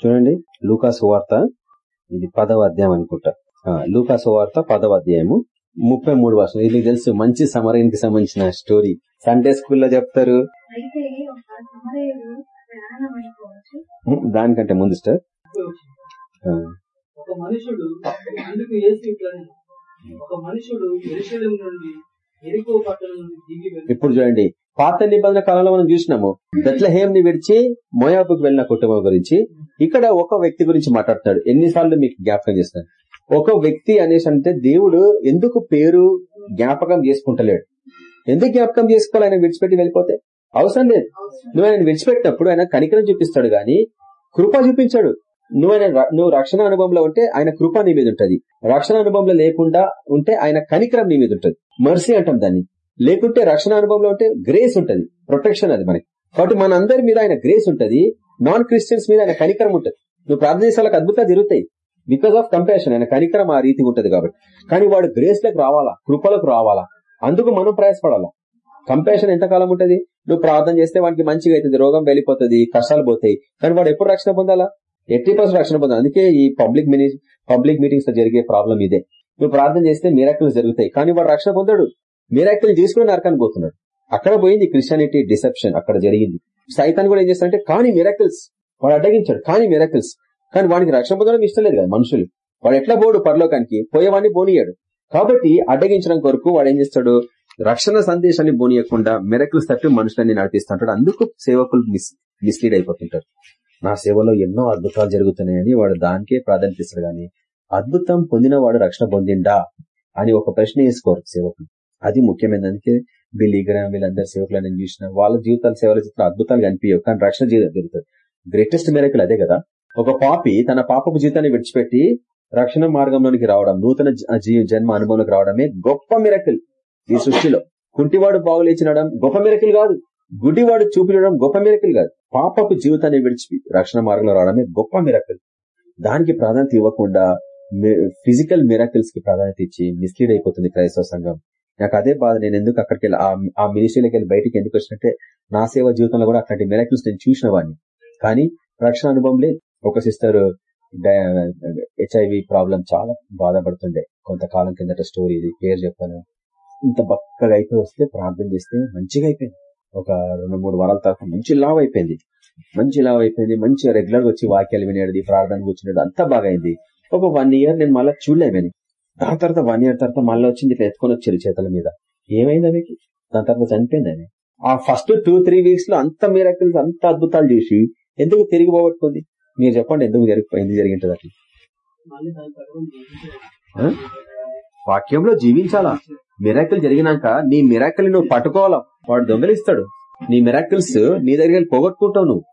చూడండి లూకాసు వార్త. ఇది పదవ అధ్యాయం అనుకుంటా. లూకాసు వార్త పదవ అధ్యాయము ముప్పై మూడు వర్షం. ఇది తెలుసు మంచి సమరయానికి కి సంబంధించిన స్టోరీ. సండే స్కూల్లో చెప్తారు. దానికంటే ముందు స్టార్ ఒక మనుషుడు అందుకు ఒక మనుషుడు నుండి ఎరికో పట్టణం నుండి దిగి ఇప్పుడు చూడండి పాత నిబంధన కాలంలో మనం చూసినాము. బెత్లహేమ్ని విడిచి మోయాబుకు వెళ్ళిన కుటుంబం గురించి. ఇక్కడ ఒక వ్యక్తి గురించి మాట్లాడుతాడు ఎన్నిసార్లు మీకు జ్ఞాపకం చేస్తాను. ఒక వ్యక్తి అనేసి అంటే దేవుడు ఎందుకు పేరు జ్ఞాపకం చేసుకుంటలేడు? ఎందుకు జ్ఞాపకం చేసుకోవాలి? ఆయన విడిచిపెట్టి వెళ్ళిపోతే? అవసరం లేదు. నువ్వు ఆయన విడిచిపెట్టినప్పుడు ఆయన కనికరం చూపిస్తాడు గాని కృప చూపించాడు. నువ్వు ఆయన నువ్వు రక్షణ అనుభవంలో ఉంటే ఆయన కృప నీ మీద ఉంటది. రక్షణ అనుభవంలో లేకుండా ఉంటే ఆయన కనికరం నీ మీద ఉంటది. మర్సీ అంటాం దాన్ని. లేకుంటే రక్షణ అనుభవంలో ఉంటే గ్రేస్ ఉంటది ప్రొటెక్షన్ అది మనకి. కాబట్టి మనందరి మీద ఆయన గ్రేస్ ఉంటది నాన్ క్రిస్టియన్స్ మీద ఆయన కనికరం ఉంటది. నువ్వు ప్రార్థన చేసేలా అద్భుతాలు జరుగుతాయి. బికాస్ ఆఫ్ కంపాషన్ ఆయన కనికరం ఆ రీతి ఉంటుంది కాబట్టి. కానీ వాడు గ్రేస్లకు రావాలా? కృపలకు రావాలా? అందుకు మనం ప్రయాసపడాలా? కంపాషన్ ఎంతకాలం ఉంటది? నువ్వు ప్రార్థన చేస్తే వాడికి మంచిగా అవుతుంది రోగం వెళ్ళిపోతుంది కష్టాలు పోతాయి. కానీ వాడు ఎప్పుడు రక్షణ పొందాలా? ఎయిటీ పర్సెంట్ రక్షణ పొందాలి? అందుకే ఈ పబ్లిక్ పబ్లిక్ మీటింగ్స్లో జరిగే ప్రాబ్లం ఇదే. నువ్వు ప్రార్థన చేస్తే మీరాక్టర్స్ జరుగుతాయి. కానీ వాడు రక్షణ పొందాడు. మీరాక్టర్లు తీసుకుని నరకానికి పోతున్నాడు. అక్కడ పోయింది క్రిస్టియానిటీ డిసెప్షన్ అక్కడ జరిగింది. సైతాన్ కూడా ఏం చేస్తాడంటే కానీ మిరాకిల్స్ వాడు అడ్డగించాడు కానీ మిరాకిల్స్ కానీ వాడికి రక్షణ పొందడం ఇష్టం లేదు కదా మనుషులు. వాడు ఎట్లా పోడు పరలోకానికి? పోయేవాడిని పోనీయాడు. కాబట్టి అడ్డగించడం కొరకు వాడు ఏం చేస్తాడు? రక్షణ సందేశాన్ని పోనీయకుండా మిరకులు తప్పి మనుషులని నడిపిస్తుంటాడు. అందుకు సేవకులు మిస్ మిస్లీడ్ అయిపోతుంటారు. నా సేవలో ఎన్నో అద్భుతాలు జరుగుతున్నాయని వాడు దానికే ప్రాధాన్యత ఇస్తాడు గాని అద్భుతం పొందిన వాడు రక్షణ పొందిండా? అని ఒక ప్రశ్న వేసుకోరు సేవకులు. అది ముఖ్యమైన అందుకే బిల్లీగ్రామ్ వీళ్ళందరి సేవకులు నేను చూసిన వాళ్ళ జీవితాల సేవలు చిత్రం అద్భుతాలు కనిపించవు. కానీ రక్షణ జరుగుతుంది. గ్రేటెస్ట్ మేరకులు అదే కదా. ఒక పాపి తన పాపపు జీవితాన్ని విడిచిపెట్టి రక్షణ మార్గంలోనికి రావడం నూతన జన్మ అనుభవంలోకి రావడమే గొప్ప మిరకిల్ ఈ సృష్టిలో కుంటివాడు బాగులేచినడం గొప్ప మిరకిల్ కాదు. గుడివాడు చూపించడం గొప్ప మిరకిల్ కాదు. పాపపు జీవితాన్ని విడిచి రక్షణ మార్గంలో రావడమే గొప్ప మిరకల్ దానికి ప్రాధాన్యత ఇవ్వకుండా ఫిజికల్ మిరాకిల్స్కి ప్రాధాన్యత ఇచ్చి మిస్లీడ్ అయిపోతుంది క్రైస్తవ సంఘం. నాకు అదే బాధ. నేను ఎందుకు అక్కడికి వెళ్ళి ఆ మినిస్ట్రీలోకి వెళ్ళి బయటికి ఎందుకు వచ్చినట్టే? నా సేవ జీవితంలో కూడా అట్లాంటి మిరాకిల్స్ నేను చూసిన వాడిని. కానీ రక్షణ అనుభవం లేదు. ఒక సిస్టర్ హెచ్ఐవి ప్రాబ్లం చాలా బాధపడుతుండే. కొంతకాలం కిందట స్టోరీ ఇది పేరు చెప్పాను. ఇంత బక్కగా అయిపోయి వస్తే ప్రార్థన చేస్తే మంచిగా అయిపోయింది. ఒక రెండు మూడు వారాల తర్వాత మంచి లావ్ అయిపోయింది. మంచి లావ్ అయిపోయింది. మంచిగా రెగ్యులర్గా వచ్చి వాక్యాలు వినేది ప్రార్థన కూర్చునేది అంతా బాగా అయింది. ఒక వన్ ఇయర్ నేను మళ్ళీ చూడలేమని దాని తర్వాత వన్ ఇయర్ తర్వాత మళ్ళీ వచ్చింది ఇట్లా ఎత్తుకొని వచ్చారు చేతుల మీద. ఏమైంది ఆమెకి దాని తర్వాత చనిపోయింది ఆమె. ఆ ఫస్ట్ టూ త్రీ వీక్స్లో అంత మీరకిల్స్ అంత అద్భుతాలు చూసి ఎందుకు తిరిగి పోగొట్టుకుంది? మీరు చెప్పండి ఎందుకు జరిగిపోయింది జరిగింటది అట్లా? వాక్యంలో జీవించాలా? మిరాకిల్ జరిగినాక నీ మిరాకిల్ నువ్వు పట్టుకోవాలా? వాడు దొంగలిస్తాడు. నీ మిరాకిల్స్ నీ దగ్గర పోగొట్టుకుంటావు నువ్వు.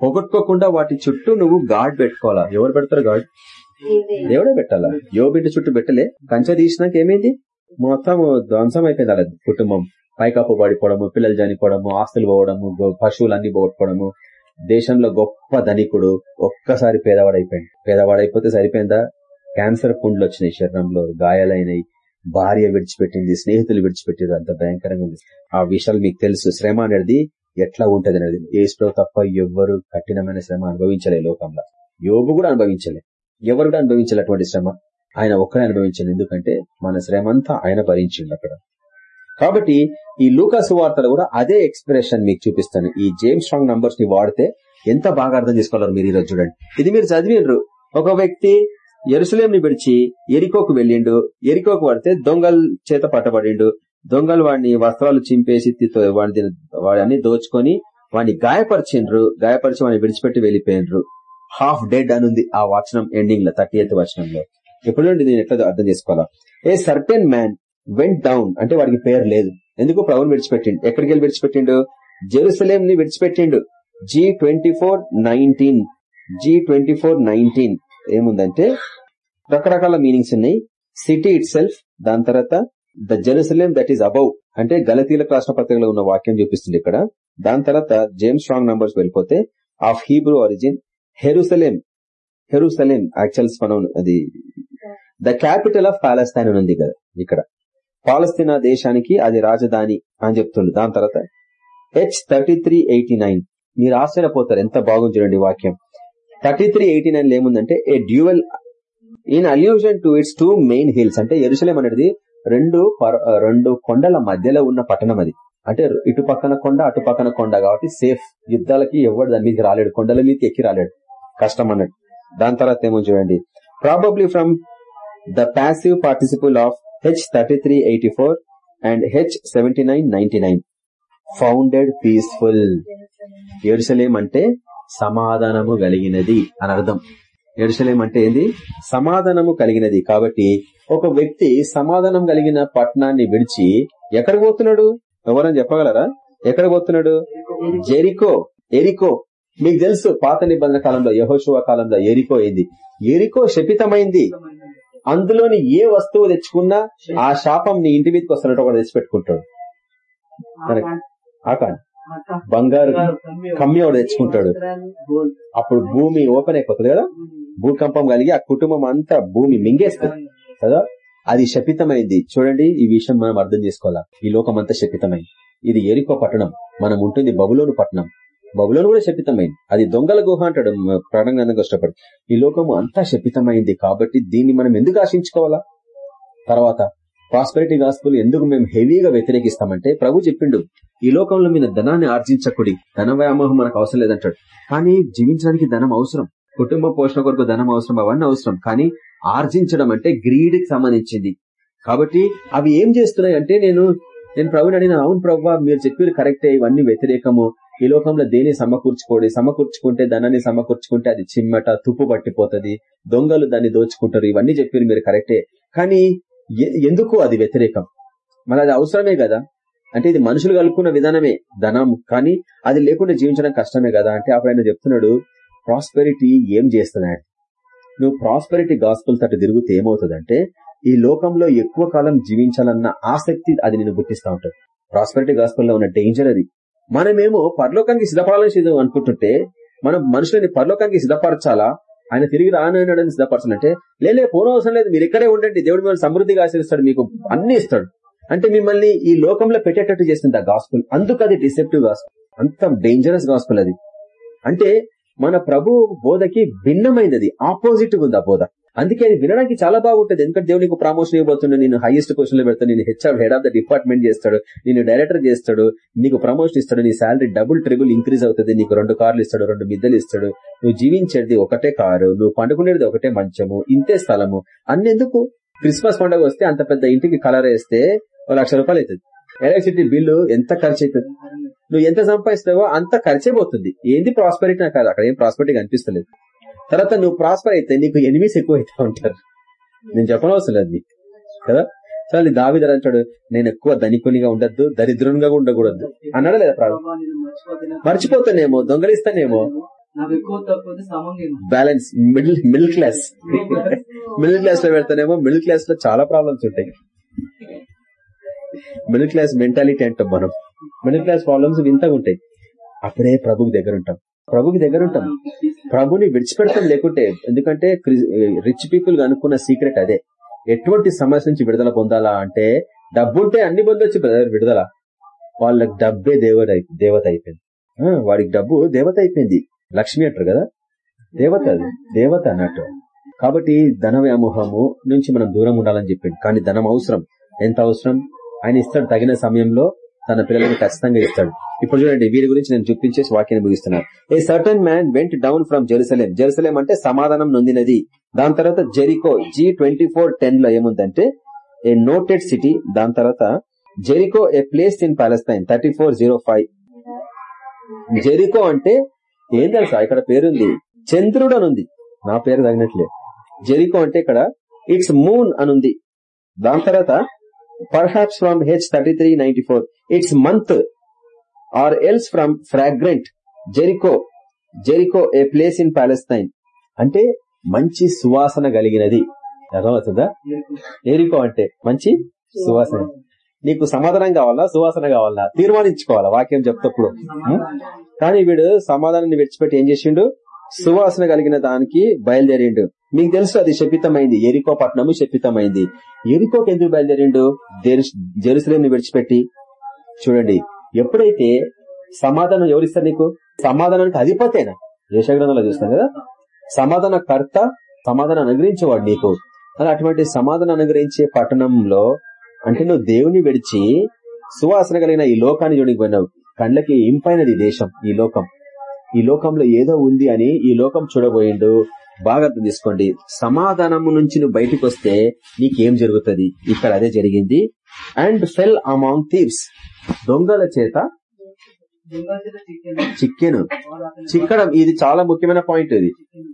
పోగొట్టుకోకుండా వాటి చుట్టూ నువ్వు గాడ్ పెట్టుకోవాలా? ఎవరు పెడతారు గాడ్ దేవుడే పెట్టాలా? యో బిడ్డ చుట్టూ పెట్టలే? కంచె తీసినాక ఏమైంది? మొత్తం ధ్వంసం అయిపోయింది అలా కుటుంబం. పైకప్పు పడిపోవడము పిల్లలు చనిపోవడము ఆస్తులు పోవడము పశువులన్నీ పోగొట్టుకోవడము. దేశంలో గొప్ప ధనికుడు ఒక్కసారి పేదవాడైపోయింది పేదవాడైపోతే సరిపోయిందా? క్యాన్సర్ పుండ్లు వచ్చినాయి శరీరంలో గాయాలైనాయి. భార్య విడిచిపెట్టింది స్నేహితులు విడిచిపెట్టారు అంత భయంకరంగా ఉంది. ఆ విషయాలు మీకు తెలుసు. శ్రమ అనేది ఎట్లా ఉంటది అనేది. ఏసులో తప్ప ఎవ్వరు కఠినమైన శ్రమ అనుభవించలే లోకంలో. యోగు కూడా అనుభవించలే. ఎవరు కూడా అనుభవించాలి శ్రమ. ఆయన ఒక్కడే అనుభవించండి ఎందుకంటే మన శ్రమ అంతా ఆయన భరించిండు అక్కడ. కాబట్టి ఈ లూకాసు వార్తలు కూడా అదే ఎక్స్ప్రెషన్ మీకు చూపిస్తాను. ఈ జేమ్స్ స్ట్రాంగ్ నంబర్స్ని వాడితే ఎంత బాగా అర్థం చేసుకోవాలి మీరు ఈరోజు చూడండి. ఇది మీరు చదివినరు ఒక వ్యక్తి ఎరుసలేం ని విడిచి ఎరికోకు వెళ్ళిండు. ఎరికోకు పడితే దొంగల చేత పట్టబడిండు. దొంగలు వాడిని వస్త్రాలు చింపేసి వాడిని వాడిని దోచుకొని వాడిని గాయపరిచిండ్రు. గాయపరిచి వాడిని విడిచిపెట్టి వెళ్ళిపోయినరు హాఫ్ డెడ్ అనుంది ఆ వచనం ఎండింగ్లో థర్టీ ఎయిత్ వచనంలో ఎప్పుడు నేను ఎట్లా అర్థం చేసుకోవాలా? A certain man went down అంటే వాడికి పేరు లేదు. ఎందుకు ప్రభుని విడిచిపెట్టిండు? ఎక్కడికి వెళ్ళి విడిచిపెట్టిండు? జెరూసలేం ని విడిచిపెట్టిండు. G twenty four nineteen G twenty four nineteen ఏముందంటే రకరకాల మీనింగ్స్ ఉన్నాయి. సిటీ ఇట్ సెల్ఫ్ దాని తర్వాత the Jerusalem that is above అంటే గలతీల రాష్ట్ర పత్రికలో ఉన్న వాక్యం చూపిస్తుంది ఇక్కడ. దాని తర్వాత జేమ్స్ స్ట్రాంగ్ నంబర్స్ వెళ్ళిపోతే ఆఫ్ హీబ్రూ ఆరిజిన్ హెరూసలేం. హెరూసలేం యాక్చువల్స్ మనం అది. ద క్యాపిటల్ ఆఫ్ పాలస్తైన్ ఉంది కదా ఇక్కడ. పాలస్తీనా దేశానికి అది రాజధాని అని చెప్తుండ్రు. దాని తర్వాత H thirty three eighty nine మీరు ఆశ్చర్యపోతారు ఎంత బాగుంది చూడండి వాక్యం. థర్టీ త్రీ ఎయిటీ నైన్ ఏముందంటే a dual in allusion to its two main hills అంటే ఎరుసలేం అనేది రెండు రెండు కొండల మధ్యలో ఉన్న పట్టణం అది. అంటే ఇటు పక్కన కొండ అటు పక్కన కొండ కాబట్టి సేఫ్ యుద్ధాలకి ఎవడు దాని మీదకి రాలేడు కొండల మీదకి ఎక్కి రాలేడు. కష్టం అన్నట్టు. దాని తర్వాత ఏమో చూడండి. Probably from the passive participle of H thirty three eighty four and H seventy nine ninety nine founded peaceful Jerusalem అంటే సమాధానము కలిగినది అని అర్థం. ఎరుసలేం అంటే ఏంది? సమాధానము కలిగినది కాబట్టి ఒక వ్యక్తి సమాధానం కలిగిన పట్టణాన్ని విడిచి ఎక్కడ పోతున్నాడు? ఎవరని చెప్పగలరా? ఎక్కడ పోతున్నాడు? జెరికో ఎరికో. మీకు తెలుసు పాత నిబంధన కాలంలో యహోశువ కాలంలో ఎరికో అయింది ఎరికో శపితమైంది. అందులోని ఏ వస్తువు తెచ్చుకున్నా ఆ శాపం నీ ఇంటి మీదకి వస్తున్నట్టు ఒకటి తెచ్చిపెట్టుకుంటాడు. ఆకాన్. బంగారు కమ్మి ఒకటి తెచ్చుకుంటాడు. అప్పుడు భూమి ఓపెన్ అయిపోతుంది కదా? భూకంపం కలిగి ఆ కుటుంబం అంతా భూమి మింగేస్తుంది కదా? అది శపితమైంది. చూడండి ఈ విషయం మనం అర్థం చేసుకోవాలా? ఈ లోకం అంతా శపితమైంది. ఇది ఎరికో పట్టణం. మనం ఉంటుంది బబులోను పట్టణం. బబులోను కూడా శపితమైంది. అది దొంగల గుహ అంటాడు ప్రాణంగా కష్టపడి. ఈ లోకము అంతా శపితమైంది కాబట్టి దీన్ని మనం ఎందుకు ఆశించుకోవాలా? తర్వాత ప్రాస్పెరిటీ గాస్పుల్ ఎందుకు మేము హెవీగా వ్యతిరేకిస్తామంటే ప్రభు చెప్పిండు ఈ లోకంలో మీద ధనాన్ని ఆర్జించకుడి ధన వ్యామోహం మనకు అవసరం లేదంటాడు. కానీ జీవించడానికి ధనం అవసరం. కుటుంబ పోషణ కొరకు ధనం అవసరం అవన్నీ అవసరం. కానీ ఆర్జించడం అంటే గ్రీడ్కి సంబంధించింది. కాబట్టి అవి ఏం చేస్తున్నాయి అంటే నేను నేను ప్రభుని అడిగిన అవును ప్రభు మీరు చెప్పారు కరెక్టే ఇవన్నీ వ్యతిరేకము. ఈ లోకంలో దేని సమకూర్చుకోడి? సమకూర్చుకుంటే ధనాన్ని సమకూర్చుకుంటే అది చిమ్మట తుప్పు పట్టిపోతుంది. దొంగలు దాన్ని దోచుకుంటారు. ఇవన్నీ చెప్పారు మీరు కరెక్టే. కానీ ఎందుకు అది వ్యతిరేకం? మరి అది అవసరమే కదా. అంటే ఇది మనుషులు కలుపుకున్న విధానమే ధనం. కానీ అది లేకుండా జీవించడం కష్టమే కదా. అంటే అప్పుడు ఆయన చెప్తున్నాడు ప్రాస్పెరిటీ ఏం చేస్తున్నాడు నువ్వు ప్రాస్పెరిటీ గాస్పుల్ తట్టు తిరుగుతే ఏమవుతుందంటే ఈ లోకంలో ఎక్కువ కాలం జీవించాలన్న ఆసక్తి అది నేను గుర్తిస్తా ఉంటుంది. ప్రాస్పెరిటీ గాస్పుల్లో ఉన్న డేంజర్ అది. మనమేమో పరలోకానికి సిద్ధపడాలని అనుకుంటుంటే మనం మనుషులని పరలోకానికి సిద్ధపరచాలా? ఆయన తిరిగి రానని సిద్ధపరచాలంటే లేలే పూర్వవసరం లేదు మీరు ఇక్కడే ఉండండి దేవుడు మిమ్మల్ని సమృద్ధిగా ఆశ్రయిస్తాడు మీకు అన్ని ఇస్తాడు. అంటే మిమ్మల్ని ఈ లోకంలో పెట్టేటట్టు చేసింది ఆ గాస్పుల్ అందుకు అది డిసెప్టివ్ గాస్పుల్ అంత డేంజరస్ గాస్పుల్ అది. అంటే మన ప్రభు బోధకి భిన్నమైనది ఆపోజిట్ ఉంది ఆ బోధ. అందుకే అది వినడానికి చాలా బాగుంటుంది. ఎందుకంటే దేవుడు నీకు ప్రమోషన్ ఇవ్వబోతుండే నేను హైయెస్ట్ పొజిషన్లో పెడతాను నేను HR head of the department చేస్తాడు నేను డైరెక్టర్ చేస్తాడు నీకు ప్రమోషన్ ఇస్తాడు నీ శాలరీ డబుల్ ట్రిబుల్ ఇంక్రీజ్ అవుతుంది నీకు రెండు కార్లు ఇస్తాడు రెండు మిద్దలు ఇస్తాడు. నువ్వు జీవించేది ఒకటే కారు నువ్వు పండుకునేది ఒకటే మంచము ఇంతే స్థలము. అన్నెందుకు? క్రిస్మస్ పండుగ వస్తే అంత పెద్ద ఇంటికి కలర్ వేస్తే ఒక లక్ష రూపాయలు అవుతుంది. ఎలక్ట్రిసిటీ బిల్లు ఎంత ఖర్చు అవుతుంది నువ్వు ఎంత సంపాదిస్తావో అంత ఖర్చే పోతుంది. ఏంది ప్రాస్పరిటీ నాకు కాదు అక్కడ ఏం ప్రాస్పరిటీ కనిపిస్తలేదు. తర్వాత నువ్వు ప్రాస్పర్ అయితే నీకు ఎనిమిస్ ఎక్కువ అవుతా ఉంటారు. నేను చెప్పనవసరం లేదు నీకు కదా? అది దావిదర్ అంటాడు నేను ఎక్కువ ధనికునిగా ఉండద్దు దరిద్రునిగా కూడా ఉండకూడదు. అన్నాడా లేదా ప్రాబ్లం. మర్చిపోతానేమో దొంగలిస్తానేమో. Balance middle middle class middle క్లాస్లో పెడతానేమో మిడిల్ క్లాస్లో చాలా ప్రాబ్లమ్స్ ఉంటాయి. మిడిల్ క్లాస్ మెంటాలిటీ అంటాం మనం. మిడిల్ క్లాస్ ప్రాబ్లమ్స్ వింతగా ఉంటాయి. అప్పుడే ప్రభుకి దగ్గర ఉంటాం. ప్రభుకి దగ్గర ఉంటాం. ప్రభుని విడిచిపెడతాం లేకుంటే ఎందుకంటే రిచ్ పీపుల్ అనుకున్న సీక్రెట్ అదే. ఎటువంటి సమస్య నుంచి విడుదల పొందాలా అంటే డబ్బుంటే అన్ని పొందొచ్చు బ్రదర్ విడుదల. వాళ్ళకి డబ్బే దేవత దేవత అయిపోయింది. వాడికి డబ్బు దేవత అయిపోయింది. లక్ష్మి అంటారు కదా? దేవత అది. దేవత అన్నట్టు. కాబట్టి ధన వ్యామోహము నుంచి మనం దూరం ఉండాలని చెప్పింది. కానీ ధనం అవసరం. ఎంత అవసరం? ఆయన ఇస్తాడు తగిన సమయంలో తన పిల్లలకు ఖచ్చితంగా ఇస్తాడు. ఇప్పుడు చూడండి వీరి గురించి నేను చూపించేసి వాక్యాన్ని ముగిస్తున్నాను. A certain man went down from Jerusalem Jerusalem అంటే సమాధానం నొందినది. దాని తర్వాత జెరికో జీ ట్వంటీ ఫోర్ టెన్లో ఏముందంటే ఏ నోటెడ్ సిటీ దాని తర్వాత Jericho a place in Palestine thirty four zero five Jericho అంటే ఏం తెలుసా? ఇక్కడ పేరుంది. చంద్రుడు అనుంది. నా పేరు తగినట్లే. జెరికో అంటే ఇక్కడ ఇట్స్ మూన్ అనుంది. దాని తర్వాత perhaps from H thirty three ninety four its month or else from fragrant Jericho Jericho a place in Palestine అంటే మంచి సువాసన కలిగినది. అర్థమవుతుందా? ఎరికో అంటే మంచి సువాసన. నీకు సమాధానం కావాలా? సువాసన కావాలా? తీర్మానించుకోవాలా? వాక్యం చెప్తప్పుడు. కానీ వీడు సమాధానాన్ని విడిచిపెట్టి ఏం చేసిండు? సువాసన కలిగిన దానికి బయలుదేరిండు. మీకు తెలుసు అది శపితమైంది. ఎరికో పట్టణము శపితమైంది. ఎరికోకి ఎందుకు బయలుదేరిండు? జెరూసలేం విడిచిపెట్టి. చూడండి ఎప్పుడైతే సమాధానం ఎవరిస్తారు నీకు? సమాధానానికి అధిపతేనా. యశగ్రంథంలో చూస్తాం కదా? సమాధాన కర్త సమాధానం అనుగ్రహించేవాడు నీకు. అలా అటువంటి సమాధానం అనుగ్రహించే పట్టణంలో అంటే నువ్వు దేవుని విడిచి సువాసన కలిగిన ఈ లోకాన్ని చూడడానికి పోయినావు. కండ్లకి ఇంపైనది దేశం ఈ లోకం. ఈ లోకంలో ఏదో ఉంది అని ఈ లోకం చూడబోయిండు. బాగా అర్థం తీసుకోండి సమాధానము నుంచి నువ్వు బయటకు వస్తే నీకేం జరుగుతుంది? ఇక్కడ అదే జరిగింది. అండ్ ఫెల్ అమాంగ్ థీవ్స్ దొంగల చేత చిక్కెను. చిక్కడం ఇది చాలా ముఖ్యమైన పాయింట్ ఇది.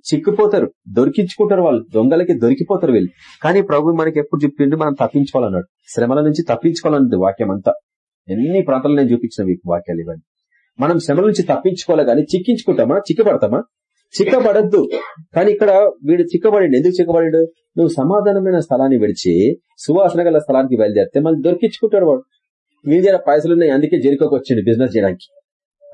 చిక్కుపోతారు దొరికించుకుంటారు వాళ్ళు. దొంగలకి దొరికిపోతారు వీళ్ళు. కానీ ప్రభు మనకి ఎప్పుడు చెప్పిండు? మనం తప్పించుకోవాలన్నాడు. శ్రమల నుంచి తప్పించుకోవాలన్నది వాక్యం అంతా. ఎన్ని ప్రాంతాలు నేను చూపించిన మీకు వాక్యాలు ఇవన్నీ. మనం శ్రమల నుంచి తప్పించుకోవాలి కానీ చిక్కించుకుంటామా? చిక్కపడతామా? చిక్కబడద్దు. కానీ ఇక్కడ వీడు చిక్కబడి ఎందుకు చిక్కబడి నువ్వు సమాధానమైన స్థలాన్ని విడిచి సువాసన గల స్థలానికి బయలుదేరితే మళ్ళీ దొరికించుకుంటాడు వాడు. మీ దగ్గర పైసలు ఉన్నాయి అందుకే జెరికోకి వచ్చిండు బిజినెస్ చేయడానికి.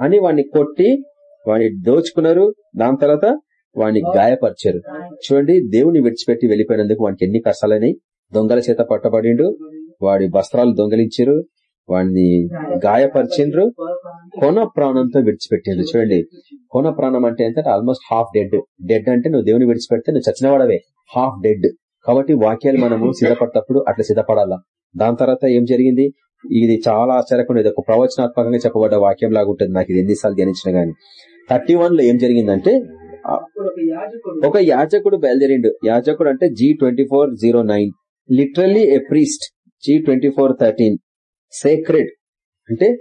అని వాడిని కొట్టి వాడిని దోచుకున్నారు. దాని తర్వాత వాడిని గాయపరిచారు. చూడండి దేవుని విడిచిపెట్టి వెళ్ళిపోయినందుకు వానికి ఎన్ని కష్టాలని దొంగల చేత పట్టబడిండు. వాడి వస్త్రాలు దొంగలించారు. వాడిని గాయపరిచిండ్రు కొన ప్రాణంతో విడిచిపెట్టిండ్రు చూడండి కొన ప్రాణం అంటే ఏంటంటే ఆల్మోస్ట్ హాఫ్ డెడ్. డెడ్ అంటే నువ్వు దేవుని విడిచిపెడితే నువ్వు చచ్చినవాడవే. Half dead. కాబట్టి వాక్యాలు మనము సిద్ధపడేటప్పుడు అట్లా సిద్ధపడాలా? దాని తర్వాత ఏం జరిగింది? ఇది చాలా ఆశ్చర్యకుండా ఇది ఒక ప్రవచనాత్మకంగా చెప్పబడ్డ వాక్యం లాగా ఉంటుంది. నాకు ఇది ఎన్నిసార్లు ధ్యానించిన గానీ. థర్టీ వన్లో ఏం జరిగిందంటే ఒక యాజకుడు బయలుదేరిండు. యాజకుడు అంటే G twenty four zero nine literally a priest. G twenty four thirteen sacred అంటే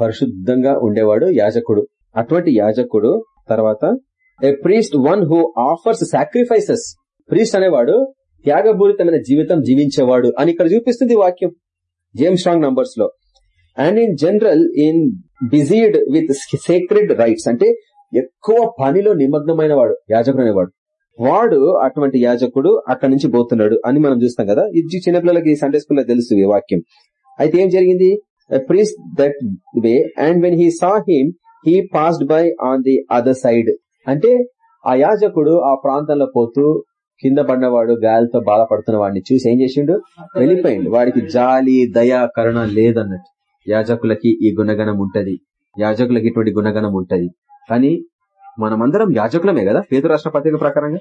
పరిశుద్ధంగా ఉండేవాడు యాజకుడు. అటువంటి యాజకుడు తర్వాత a priest one who offers sacrifices priest అనేవాడు త్యాగపూరితమైన జీవితం జీవించేవాడు అని ఇక్కడ చూపిస్తుంది వాక్యం. James Strong నంబర్స్లో. And in general invested with sacred rites అంటే ఎక్కువ పనిలో నిమగ్నమైన వాడు యాజకుడు అనేవాడు. వాడు అటువంటి యాజకుడు అక్కడి నుంచి పోతున్నాడు అని మనం చూస్తాం కదా. ఇది చిన్నపిల్లలకి సండే స్కూల్లో తెలుసు ఈ వాక్యం. అయితే ఏం జరిగింది? Priest that way and when he saw him he passed by on the other side అంటే ఆ యాజకుడు ఆ ప్రాంతంలో పోతూ కింద పడినవాడు గాలితో బాధపడుతున్న వాడిని చూసి ఏం చేసిండు? వెళ్ళిపోయిండు. వాడికి జాలి దయా కరుణ లేదన్నట్టు. యాజకులకి ఈ గుణగణం ఉంటది. యాజకులకి ఇటువంటి గుణగణం ఉంటది. కానీ మనమందరం యాజకులమే కదా పేద రాష్ట్ర పత్రిక ప్రకారంగా?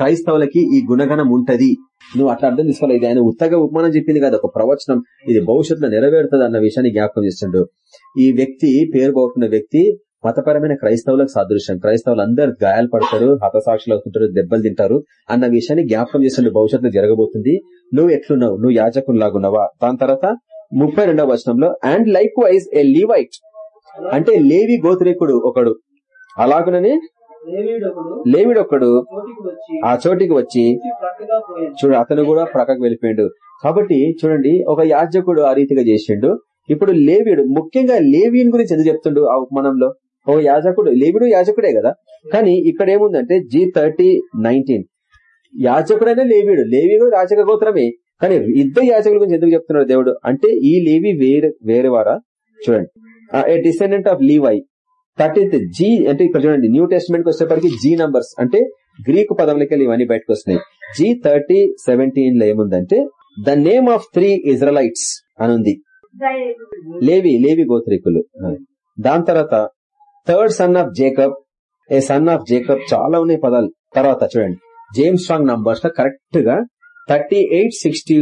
క్రైస్తవులకి ఈ గుణగణం ఉంటది. నువ్వు అట్లా అర్థం తీసుకోవాలి ఇది ఆయన ఉత్తగా ఉపమానం చెప్పింది కదా ఒక ప్రవచనం. ఇది భవిష్యత్తులో నెరవేరుతుంది అన్న విషయాన్ని జ్ఞాపకం చేస్తుండు. ఈ వ్యక్తి పేరు పోతున్న వ్యక్తి మతపరమైన క్రైస్తవులకు సాదృశ్యం. క్రైస్తవులు అందరు గాయాలు పడతారు హతసాక్షులు అవుతుంటారు దెబ్బలు తింటారు అన్న విషయాన్ని జ్ఞాపకం చేస్తుండే భవిష్యత్తులో జరగబోతుంది. నువ్వు ఎట్లున్నావు? నువ్వు యాజకుల్లాగున్నావా దాని తర్వాత ముప్పై రెండవ వచనంలో and likewise a Levite అంటే లేవి గోత్రేకుడు ఒకడు. అలాగుననే లేవీడొకడు లేవిడు ఒకడు చోటికి వచ్చి ఆ చోటికి వచ్చి చూడు అతను కూడా ప్రక్కకు వెళ్ళిపోయాడు. కాబట్టి చూడండి ఒక యాజకుడు ఆ రీతిగా చేసిండు. ఇప్పుడు లేవిడు ముఖ్యంగా లేవియన్ గురించి ఎందుకు చెప్తుండు ఆ ఉపమానంలో? ఓ యాజకుడు లేవిడు యాజకుడే కదా? కానీ ఇక్కడ ఏముందంటే జీ థర్టీ నైన్టీన్. యాజకుడైనా లేవిడు లేవి కూడా యాజక గోత్రమే. కానీ ఇద్దరు యాజకుల గురించి ఎందుకు చెప్తున్నాడు దేవుడు? అంటే ఈ లేవి వేరే వేరే వారా చూడండి a descendant of Levi thirteenth G అంటే ఇక్కడ చూడండి న్యూ టెస్ట్మెంట్కి వచ్చేప్పటికి జీ నంబర్స్ అంటే గ్రీకు పదంలోకి వెళ్ళి ఇవన్నీ బయటకు వస్తున్నాయి. జీ థర్టీ సెవెంటీన్లో ఏముందంటే the name of three Israelites అని ఉంది. లేవి లేవి గోత్రికులు. దాని తర్వాత third son of Jacob a son of Jacob చాలా ఉన్నాయి పదాలు. తర్వాత చూడండి జేమ్స్ స్ట్రాంగ్ నంబర్స్లో కరెక్ట్గా thirty eight sixty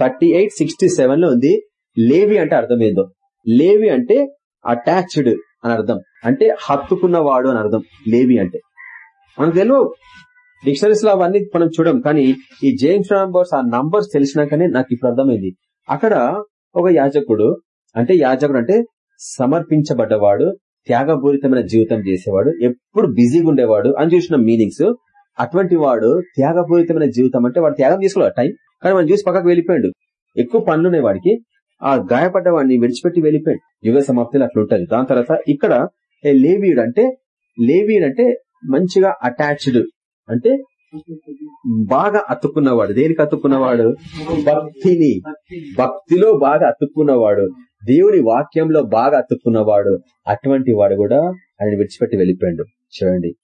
thirty eight sixty సెవెన్లో ఉంది. లేవి అంటే అర్థమైందో లేవి అంటే అటాచ్డ్ అని అర్థం. అంటే హత్తుకున్నవాడు అని అర్థం. లేవి అంటే. మనకు తెలియవు డిక్షనరీస్లో అవన్నీ మనం చూడం. కానీ ఈ జేమ్స్ నంబర్స్ ఆ నంబర్స్ తెలిసినాకనే నాకు ఇప్పుడు అర్థమైంది. అక్కడ ఒక యాజకుడు అంటే యాజకుడు అంటే సమర్పించబడ్డవాడు త్యాగపూరితమైన జీవితం చేసేవాడు ఎప్పుడు బిజీగా ఉండేవాడు అని చూసిన మీనింగ్స్. అటువంటి వాడు త్యాగపూరితమైన జీవితం అంటే వాడు త్యాగం తీసుకోవాలి టైం. కానీ మనం చూసి పక్కకు వెళ్ళిపోయాడు. ఎక్కువ పనులున్నాయి వాడికి. ఆ గాయపడ్డ వాడిని విడిచిపెట్టి వెళ్ళిపోయాడు. యుగ సమాప్తిలో అట్లా ఉంటుంది. దాని తర్వాత ఇక్కడ లేవీయుడు అంటే లేవీయుడు అంటే మంచిగా అటాచ్డ్ అంటే బాగా అతుక్కున్నవాడు. దేనికి అతుక్కున్నవాడు? భక్తిని. భక్తిలో బాగా అతుక్కున్నవాడు. దేవుని వాక్యంలో బాగా అతుక్కున్నవాడు. అటువంటి వాడు కూడా ఆయన విడిచిపెట్టి వెళ్ళిపోయాడు. చూడండి.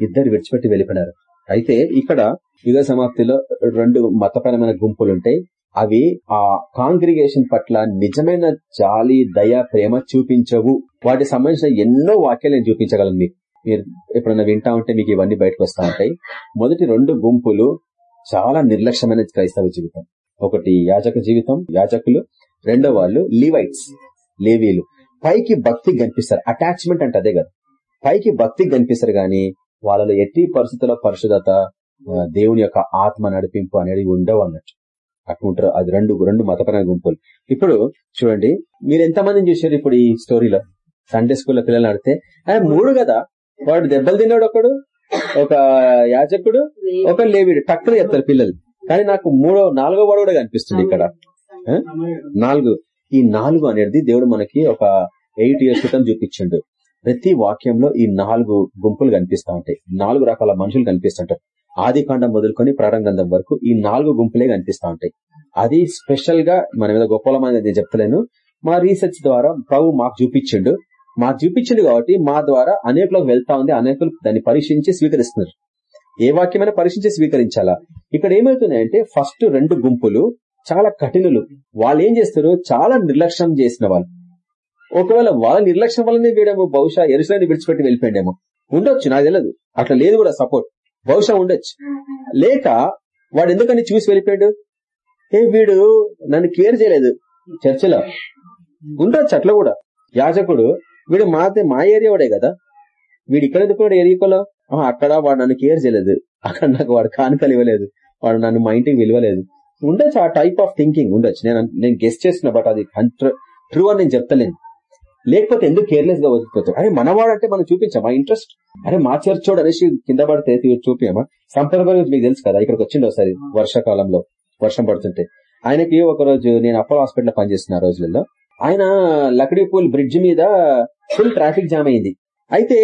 ఇద్దరు విడిచిపెట్టి వెళ్ళిపోయినారు. అయితే ఇక్కడ యుగ సమాప్తిలో రెండు మతపరమైన గుంపులు ఉంటాయి అవి ఆ కాంగ్రిగేషన్ పట్ల నిజమైన జాలి దయ ప్రేమ చూపించవు. వాటికి సంబంధించిన ఎన్నో వాక్యాలు నేను చూపించగలను మీకు. మీరు ఎప్పుడైనా వింటా ఉంటే మీకు ఇవన్నీ బయటకు వస్తా ఉంటాయి. మొదటి రెండు గుంపులు చాలా నిర్లక్ష్యమైన క్రైస్తవ జీవితం. ఒకటి యాజక జీవితం యాజకులు. రెండో వాళ్ళు లీవైట్స్ లేవీలు. పైకి భక్తి కనిపిస్తారు. అటాచ్మెంట్ అంటే అదే కదా. పైకి భక్తి కనిపిస్తారు గాని వాళ్ళలో ఎట్టి పరిస్థితుల్లో పరిశుధత దేవుని యొక్క ఆత్మ నడిపింపు అనేది ఉండవు అన్నట్టు. అట్లుంటారు అది రెండు రెండు మతపరమైన గుంపులు. ఇప్పుడు చూడండి మీరు ఎంతమందిని చూశారు ఇప్పుడు ఈ స్టోరీలో? సండే స్కూల్లో పిల్లలు ఆడితే. ఆయన మూడు కదా? వాడు దెబ్బలు తిన్నాడు ఒకడు ఒక యాజకుడు ఒక లేవిడు. టక్కున చెప్తారు పిల్లలు. కానీ నాకు మూడో నాలుగో వాడు కూడా కనిపిస్తుంది ఇక్కడ? నాలుగు. ఈ నాలుగు అనేది దేవుడు మనకి ఒక ఎయిట్ ఇయర్స్ క్రితం చూపించిండు. ప్రతి వాక్యంలో ఈ నాలుగు గుంపులు కనిపిస్తా ఉంటాయి. నాలుగు రకాల మనుషులు కనిపిస్తుంటారు. ఆది కాండం మొదలుకొని ప్రారంభం వరకు ఈ నాలుగు గుంపులే కనిపిస్తా ఉంటాయి. అది స్పెషల్గా మన మీద గొప్పలమైన నేను చెప్తలేను. మా రీసెర్చ్ ద్వారా ప్రభు మాకు చూపించిండు. మాకు చూపించిండు కాబట్టి మా ద్వారా అనేకులకు వెళ్తా ఉంది. అనేకులు దాన్ని పరీక్షించి స్వీకరిస్తున్నారు. ఏ వాక్యమైనా పరీక్షించి స్వీకరించాలా? ఇక్కడ ఏమవుతున్నాయంటే ఫస్ట్ రెండు గుంపులు చాలా కఠినులు. వాళ్ళు ఏం చేస్తారు చాలా నిర్లక్ష్యం చేసిన వాళ్ళు. ఒకవేళ వాళ్ళ నిర్లక్ష్యం వల్లనే వీడేమో బహుశా ఎరుసలని విడిచిపెట్టి వెళ్ళిపోయిండేమో. ఉండొచ్చు నాకు తెలియదు అట్లా లేదు కూడా సపోర్ట్ బహుశా ఉండొచ్చు. లేక వాడు ఎందుకని చూసి వెళ్ళిపోయాడు? ఏ వీడు నన్ను కేర్ చేయలేదు. చర్చిలో. ఉండొచ్చు అట్లా కూడా. యాజకుడు వీడు మాతే మా ఏరియా వాడే కదా. వీడు ఇక్కడ ఎందుకు ఏరియాలో అక్కడ వాడు నన్ను కేర్ చేయలేదు. అక్కడ నాకు వాడు కానుకలు ఇవ్వలేదు. వాడు నన్ను మా ఇంటికి విలువలేదు ఉండొచ్చు ఆ టైప్ ఆఫ్ థింకింగ్ ఉండొచ్చు. నేను నేను గెస్ట్ చేస్తున్నా బట్ అది ట్రూ అని నేను చెప్తలేను. లేకపోతే ఎందుకు కేర్లెస్గా వదిలిపోతాడు అరే మనవాడు అంటే మనం చూపించాం ఇంట్రెస్ట్ అరే మా చర్చోడు అనేసి కింద పడితే చూపించామా? సంపద గురించి మీకు తెలుసు కదా? ఇక్కడికి వచ్చిండు ఒకసారి వర్షాకాలంలో వర్షం పడుతుంటే. ఆయనకి ఒక రోజు నేను అపోలో హాస్పిటల్ పనిచేసిన రోజులలో ఆయన లకడీపూల్ బ్రిడ్జ్ మీద ఫుల్ ట్రాఫిక్ జామ్ అయింది. అయితే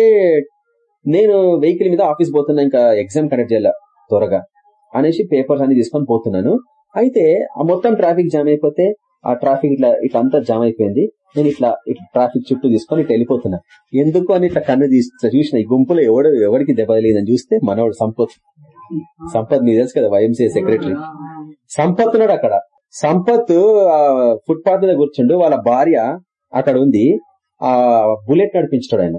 నేను వెహికల్ మీద ఆఫీస్ పోతున్నా ఇంకా ఎగ్జామ్ కండక్ట్ చేయాల త్వరగా అనేసి పేపర్స్ అన్ని తీసుకొని పోతున్నాను. అయితే ఆ మొత్తం ట్రాఫిక్ జామ్ అయిపోతే ఆ ట్రాఫిక్ ఇట్లా ఇట్లా అంతా జామ్ అయిపోయింది. నేను ఇట్లా ఇట్లా ట్రాఫిక్ చుట్టూ తీసుకొని ఇట్లా వెళ్ళిపోతున్నా. ఎందుకు అని ఇట్లా కన్ను తీసి చూసిన ఈ గుంపులో ఎవడు ఎవరికి దెబ్బలేదని చూస్తే మనవాడు సంపత్. సంపత్ మీకు తెలుసు కదా వైఎంసీ సెక్రటరీ సంపత్ ఉన్నాడు అక్కడ. సంపత్ ఫుట్పాత్ మీద కూర్చుండు వాళ్ళ భార్య అక్కడ ఉంది. ఆ బుల్లెట్ నడిపించాడు ఆయన.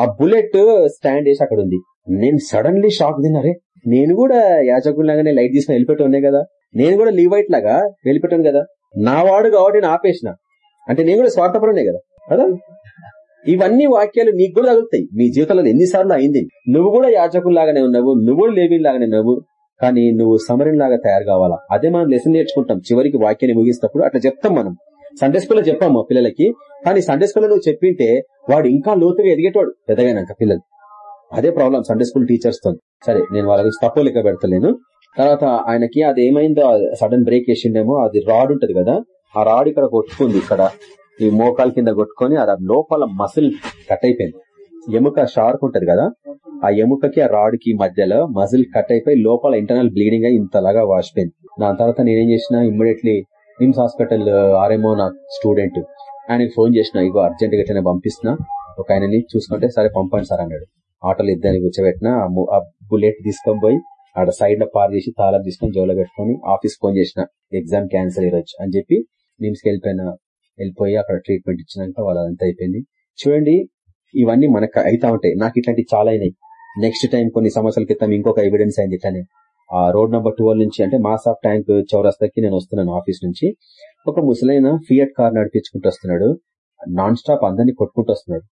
ఆ బుల్లెట్ స్టాండ్ వేసి అక్కడ ఉంది. నేను సడన్లీ షాక్ తిన్నారే నేను కూడా యాజకుల్లాగానే లైట్ తీసుకుని వెళ్ళిపెట్టి ఉన్నాయి కదా. నేను కూడా లీవ్ వైట్ లాగా వెళ్ళిపెట్టాను కదా. నా వాడు కాబట్టి నేను ఆపేసిన. అంటే నేను కూడా స్వార్థపరునే కదా. కదా? ఇవన్నీ వాక్యాలు నీకు కూడా తగులుతాయి. మీ జీవితంలో ఎన్నిసార్లు అయింది. నువ్వు కూడా యాజకుల్లాగానే ఉన్నావు. నువ్వు కూడా లేవీన్ లాగానే ఉన్నావు. కానీ నువ్వు సమరం లాగా తయారు కావాలా? అదే మనం లెసన్ నేర్చుకుంటాం. చివరికి వాక్యాన్ని ముగిస్తప్పుడు అట్లా చెప్తాం మనం. సండే స్కూల్లో చెప్పాము పిల్లలకి. కానీ సండే స్కూల్లో నువ్వు చెప్పింటే వాడు ఇంకా లోతుగా ఎదిగేటోడు పెద్దగానాక పిల్లలు. అదే ప్రాబ్లం సండే స్కూల్ టీచర్స్తో సరే నేను వాళ్ళ గురించి తప్పు లెక్క పెడతలేను. తర్వాత ఆయనకి అది ఏమైందో సడన్ బ్రేక్ వేసిండేమో అది రాడ్ ఉంటది కదా. ఆ రాడ్ ఇక్కడ కొట్టుకుంది ఇక్కడ. ఈ మోకాల కింద కొట్టుకొని అది లోపల మసిల్ కట్ అయిపోయింది. ఎముక షార్క్ ఉంటది కదా? ఆ ఎముకకి ఆ రాడ్కి మధ్యలో మజిల్ కట్ అయిపోయి లోపల ఇంటర్నల్ బ్లీడింగ్ అయి ఇంతలాగా వాసిపోయింది. దాని తర్వాత నేనేం చేసిన ఇమ్మీడియట్లీ నిమ్స్ హాస్పిటల్ ఆర్ఎంఓ నా స్టూడెంట్ ఆయనకి ఫోన్ చేసిన ఇగో అర్జెంట్గా ఎట్లనే పంపిస్తున్నా. ఒక ఆయనని చూసుకుంటే సరే పంపండి సార్ అన్నాడు. ఆటోలు ఇద్దరిని కూర్చోబెట్టిన ఆ బుల్లెట్ తీసుకొని పోయి ఆడ సైడ్లో పార్ చేసి తాళం తీసుకొని జోలో పెట్టుకుని ఆఫీస్ ఫోన్ చేసిన ఎగ్జామ్ క్యాన్సిల్ ఈరోజు అని చెప్పి నిమ్స్కి వెళ్ళిపోయిన వెళ్ళిపోయి అక్కడ ట్రీట్మెంట్ ఇచ్చినాక వాళ్ళంతా అయిపోయింది. చూడండి ఇవన్నీ మనకు అయితా ఉంటాయి. నాకు ఇట్లాంటివి చాలా అయినాయి. నెక్స్ట్ టైం కొన్ని సంవత్సరాల క్రితం ఇంకొక ఎవిడెన్స్ అయింది ఇట్లానే. ఆ రోడ్ నెంబర్ ట్వెల్వ్ నుంచి అంటే మాస్ ఆఫ్ ట్యాంక్ చౌరస్తాకి నేను వస్తున్నాను ఆఫీస్ నుంచి. ఒక ముసలైన ఫియట్ కార్ నడిపించుకుంటూ వస్తున్నాడు. నాన్ స్టాప్ అందరినీ కొట్టుకుంటూ వస్తున్నాడు.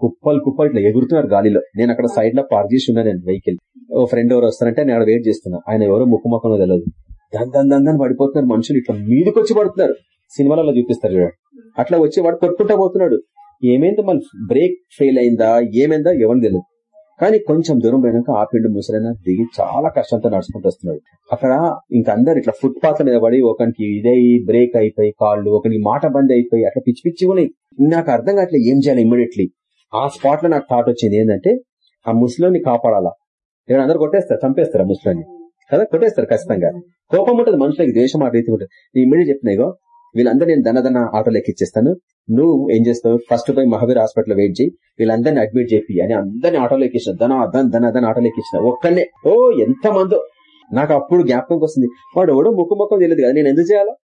కుప్పలు కుప్పలు ఇట్లా ఎగురుతున్నారు గాలిలో. నేను అక్కడ సైడ్లో పార్క్ చేసి ఉన్నా నేను వెహికల్ ఓ ఫ్రెండ్ ఎవరు వస్తారంటే నేను అక్కడ వెయిట్ చేస్తున్నా. ఆయన ఎవరో ముక్కు తెలియదు దన్ దన్ పడిపోతున్నారు మనుషులు ఇట్లా మీదకి వచ్చి పడుతున్నారు. సినిమాలలో చూపిస్తారు చూడండి. అట్లా వచ్చి వాడు కొట్టుకుంటా పోతున్నాడు. ఏమైందో మన బ్రేక్ ఫెయిల్ అయిందా? ఏమైందా? ఎవరిని తెలియదు కానీ కొంచెం దూరం పోయినాక ఆ పిండి ముసలైనా దిగి చాలా కష్టంతో నడుచుకుంటూ వస్తున్నాడు. అక్కడ ఇంకందరు అందరు ఇట్లా ఫుట్ పాత్ మీద పడి ఒకరికి ఇదై బ్రేక్ అయిపోయి కాళ్ళు ఒకరికి మాట బంద్ అయిపోయి అట్లా పిచ్చి పిచ్చి ఉన్నాయి. నాకు అర్థం కావట్లేదు ఏం చేయాలి ఇమ్మీడియట్లీ ఆ స్పాట్లో నాకు థాట్ వచ్చింది ఏంటంటే ఆ ముసలోని కాపాడాలా? ఇక్కడ అందరు కొట్టేస్తారు? చంపేస్తారు ఆ ముసలోని? కదా? కొట్టేస్తారు ఖచ్చితంగా. కోపం ఉంటుంది మనుషులకి ద్వేషం ఆ రీతి ఉంటుంది. నేను ఇమ్మీడియట్ చెప్పినాయిగో వీళ్ళందరూ నేను ధనధన ఆటోలో ఎక్కిచ్చేస్తాను నువ్వు ఏం చేస్తావు? ఫస్ట్ పోయి మహావీర్ హాస్పిటల్ వెయిట్ చేయి. వీళ్ళందరినీ అడ్మిట్ చేపి అని అందరినీ ఆటో ఎక్కించిన ధన ధన ధన ధన ఆటో ఎక్కించిన ఒక్కనే ఓ ఎంత మందో. నాకు అప్పుడు జ్ఞాపకంకి వస్తుంది. వాడు ఎవడో ముక్కు ముఖం తెలియదు కదా నేను ఎందుకు చేయాలా?